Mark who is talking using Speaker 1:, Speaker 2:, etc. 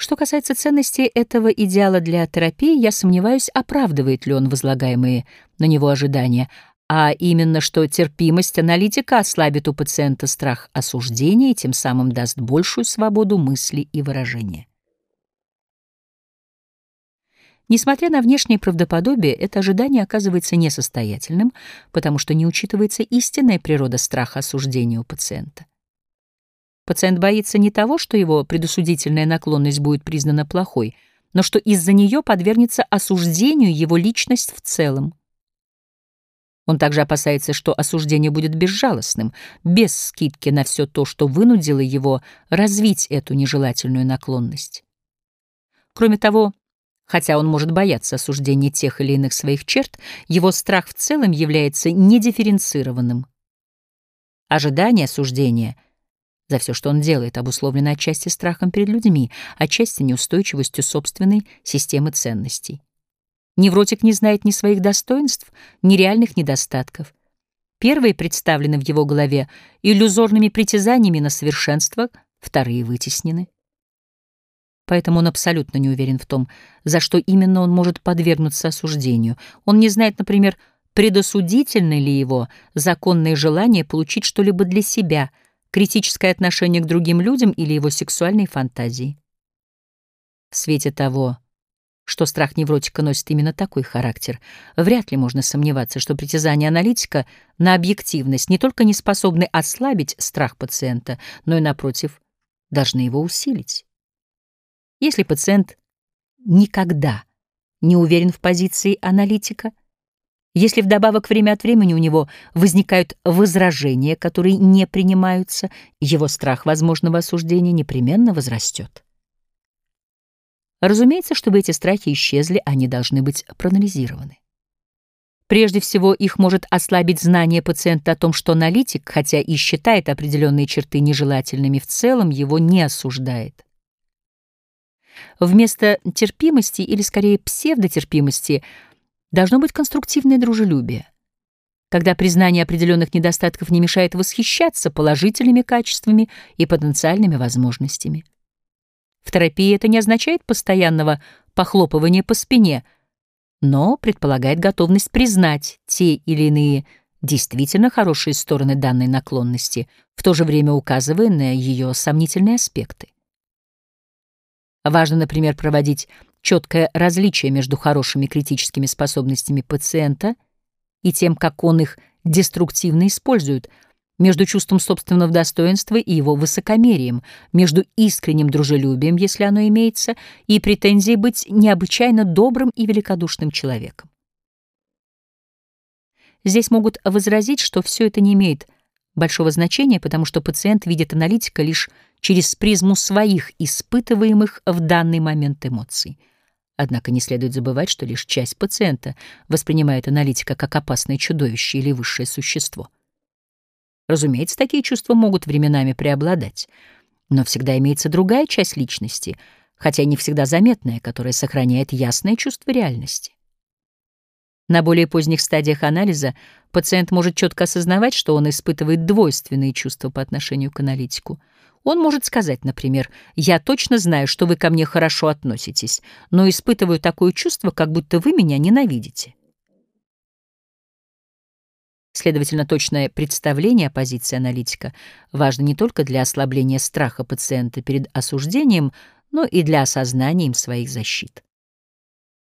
Speaker 1: Что касается ценности этого идеала для терапии, я сомневаюсь, оправдывает ли он возлагаемые на него ожидания, а именно, что терпимость аналитика ослабит у пациента страх осуждения и тем самым даст большую свободу мысли и выражения. Несмотря на внешнее правдоподобие, это ожидание оказывается несостоятельным, потому что не учитывается истинная природа страха осуждения у пациента. Пациент боится не того, что его предосудительная наклонность будет признана плохой, но что из-за нее подвергнется осуждению его личность в целом. Он также опасается, что осуждение будет безжалостным, без скидки на все то, что вынудило его развить эту нежелательную наклонность. Кроме того, хотя он может бояться осуждения тех или иных своих черт, его страх в целом является недифференцированным. Ожидание осуждения — за все, что он делает, обусловлено отчасти страхом перед людьми, отчасти неустойчивостью собственной системы ценностей. Невротик не знает ни своих достоинств, ни реальных недостатков. Первые представлены в его голове иллюзорными притязаниями на совершенство, вторые вытеснены. Поэтому он абсолютно не уверен в том, за что именно он может подвергнуться осуждению. Он не знает, например, предосудительно ли его законное желание получить что-либо для себя — критическое отношение к другим людям или его сексуальные фантазии. В свете того, что страх невротика носит именно такой характер, вряд ли можно сомневаться, что притязания аналитика на объективность не только не способны ослабить страх пациента, но и, напротив, должны его усилить. Если пациент никогда не уверен в позиции аналитика, если вдобавок время от времени у него возникают возражения, которые не принимаются, его страх возможного осуждения непременно возрастет. Разумеется, чтобы эти страхи исчезли, они должны быть проанализированы. Прежде всего, их может ослабить знание пациента о том, что аналитик, хотя и считает определенные черты нежелательными, в целом его не осуждает. Вместо терпимости, или скорее псевдотерпимости, Должно быть конструктивное дружелюбие, когда признание определенных недостатков не мешает восхищаться положительными качествами и потенциальными возможностями. В терапии это не означает постоянного похлопывания по спине, но предполагает готовность признать те или иные действительно хорошие стороны данной наклонности, в то же время указывая на ее сомнительные аспекты. Важно, например, проводить четкое различие между хорошими критическими способностями пациента и тем, как он их деструктивно использует, между чувством собственного достоинства и его высокомерием, между искренним дружелюбием, если оно имеется, и претензией быть необычайно добрым и великодушным человеком. Здесь могут возразить, что все это не имеет большого значения, потому что пациент видит аналитика лишь через призму своих испытываемых в данный момент эмоций. Однако не следует забывать, что лишь часть пациента воспринимает аналитика как опасное чудовище или высшее существо. Разумеется, такие чувства могут временами преобладать, но всегда имеется другая часть личности, хотя не всегда заметная, которая сохраняет ясное чувство реальности. На более поздних стадиях анализа пациент может четко осознавать, что он испытывает двойственные чувства по отношению к аналитику. Он может сказать, например, «Я точно знаю, что вы ко мне хорошо относитесь, но испытываю такое чувство, как будто вы меня ненавидите». Следовательно, точное представление о позиции аналитика важно не только для ослабления страха пациента перед осуждением, но и для осознания им своих защит.